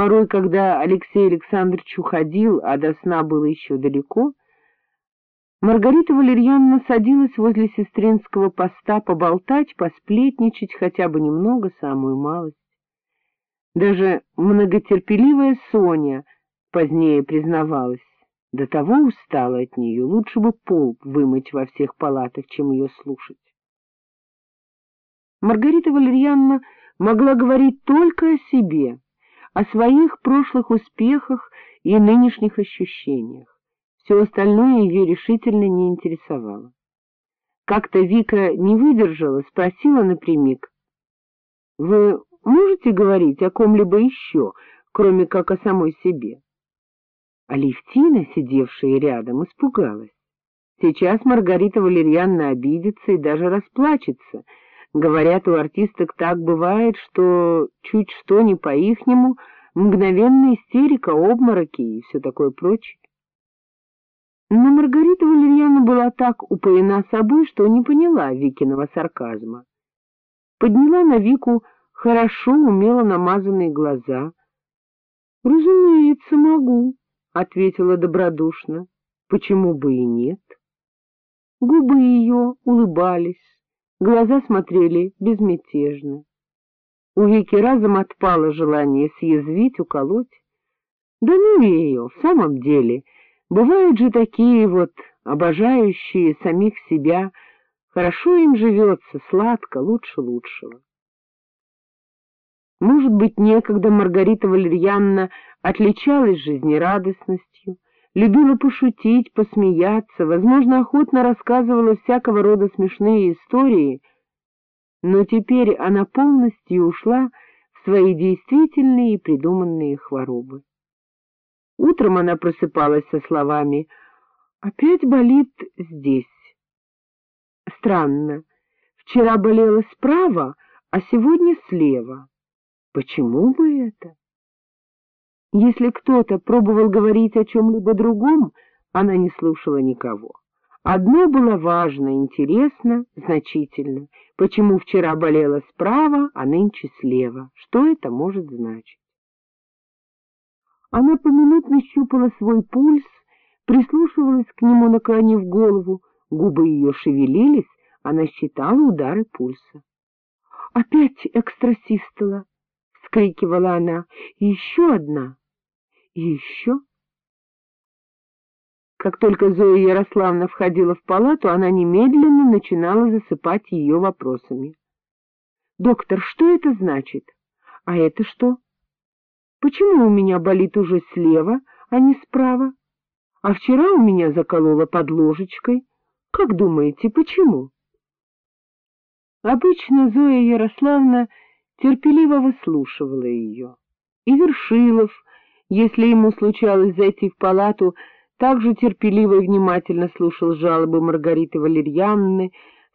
Порой, когда Алексей Александрович уходил, а до сна было еще далеко, Маргарита Валерьяновна садилась возле сестринского поста поболтать, посплетничать хотя бы немного, самую малость. Даже многотерпеливая Соня позднее признавалась, до того устала от нее, лучше бы пол вымыть во всех палатах, чем ее слушать. Маргарита Валерьяновна могла говорить только о себе, о своих прошлых успехах и нынешних ощущениях. Все остальное ее решительно не интересовало. Как-то Вика не выдержала, спросила напрямик. — Вы можете говорить о ком-либо еще, кроме как о самой себе? Алевтина, сидевшая рядом, испугалась. Сейчас Маргарита Валерьяновна обидится и даже расплачется. Говорят, у артисток так бывает, что чуть что не по-ихнему, мгновенная истерика, обмороки и все такое прочее. Но Маргарита Валерьяна была так упоена собой, что не поняла Викиного сарказма. Подняла на Вику хорошо, умело намазанные глаза. — Разумеется, могу, — ответила добродушно. — Почему бы и нет? Губы ее улыбались, глаза смотрели безмятежно. У Вики разом отпало желание съязвить, уколоть. Да ну ее, в самом деле — Бывают же такие вот, обожающие самих себя, хорошо им живется, сладко, лучше лучшего. Может быть, некогда Маргарита Валерьяновна отличалась жизнерадостностью, любила пошутить, посмеяться, возможно, охотно рассказывала всякого рода смешные истории, но теперь она полностью ушла в свои действительные и придуманные хворобы. Утром она просыпалась со словами «Опять болит здесь». Странно. Вчера болела справа, а сегодня слева. Почему бы это? Если кто-то пробовал говорить о чем-либо другом, она не слушала никого. Одно было важно, интересно, значительно. Почему вчера болела справа, а нынче слева? Что это может значить? Она поминутно щупала свой пульс, прислушивалась к нему, наклонив голову, губы ее шевелились, она считала удары пульса. — Опять экстрасистола! — вскрикивала она. — еще одна! И еще! Как только Зоя Ярославна входила в палату, она немедленно начинала засыпать ее вопросами. — Доктор, что это значит? А это что? — Почему у меня болит уже слева, а не справа? А вчера у меня закололо под ложечкой. Как думаете, почему? Обычно Зоя Ярославна терпеливо выслушивала ее. И Вершилов, если ему случалось зайти в палату, также терпеливо и внимательно слушал жалобы Маргариты Валерьяновны,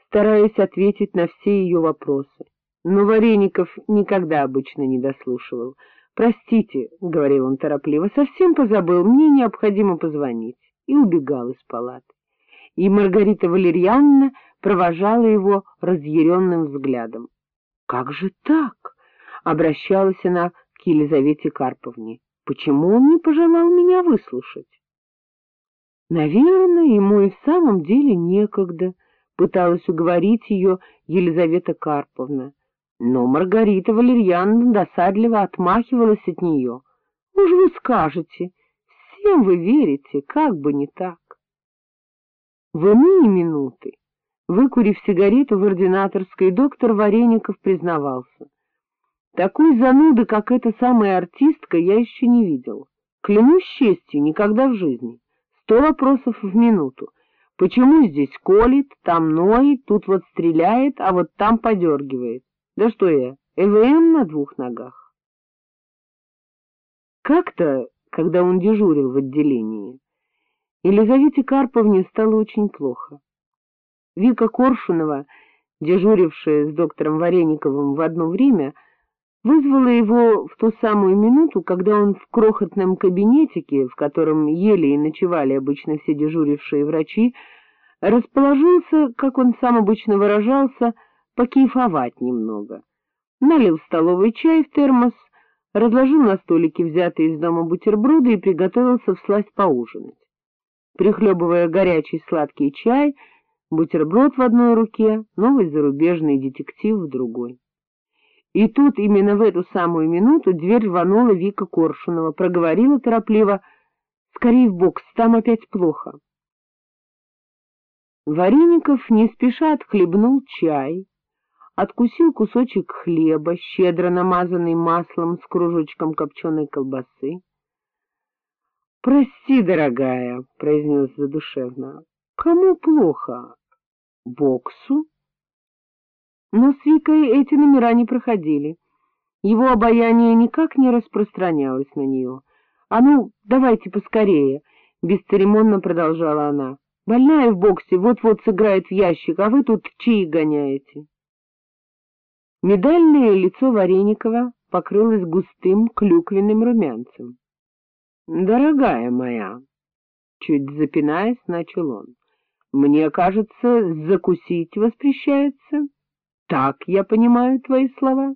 стараясь ответить на все ее вопросы. Но Вареников никогда обычно не дослушивал —— Простите, — говорил он торопливо, — совсем позабыл, мне необходимо позвонить. И убегал из палаты. И Маргарита Валерьяновна провожала его разъяренным взглядом. — Как же так? — обращалась она к Елизавете Карповне. — Почему он не пожелал меня выслушать? — Наверное, ему и в самом деле некогда, — пыталась уговорить ее Елизавета Карповна. Но Маргарита Валерьяновна досадливо отмахивалась от нее. — Уж вы скажете, всем вы верите, как бы не так. В иные минуты, выкурив сигарету в ординаторской, доктор Вареников признавался. Такой зануды, как эта самая артистка, я еще не видел. Клянусь честью, никогда в жизни. Сто вопросов в минуту. Почему здесь колет, там ноет, тут вот стреляет, а вот там подергивает? Да что я, ЭВМ на двух ногах? Как-то, когда он дежурил в отделении, Елизавете Карповне стало очень плохо. Вика Коршунова, дежурившая с доктором Варениковым в одно время, вызвала его в ту самую минуту, когда он в крохотном кабинетике, в котором ели и ночевали обычно все дежурившие врачи, расположился, как он сам обычно выражался, покейфовать немного. Налил столовый чай в термос, разложил на столике взятые из дома бутерброды и приготовился всласть поужинать. Прихлебывая горячий сладкий чай, бутерброд в одной руке, новый зарубежный детектив в другой. И тут, именно в эту самую минуту, дверь рванула Вика Коршунова, проговорила торопливо «Скорей в бокс, там опять плохо». Вареников не спеша отхлебнул чай, откусил кусочек хлеба, щедро намазанный маслом с кружочком копченой колбасы. — Прости, дорогая, — произнес задушевно, — кому плохо? — Боксу? Но с Викой эти номера не проходили. Его обаяние никак не распространялось на нее. — А ну, давайте поскорее, — бесцеремонно продолжала она. — Больная в боксе вот-вот сыграет в ящик, а вы тут чаи гоняете. Медальное лицо Вареникова покрылось густым клюквенным румянцем. — Дорогая моя, — чуть запинаясь, начал он, — мне кажется, закусить воспрещается. Так я понимаю твои слова.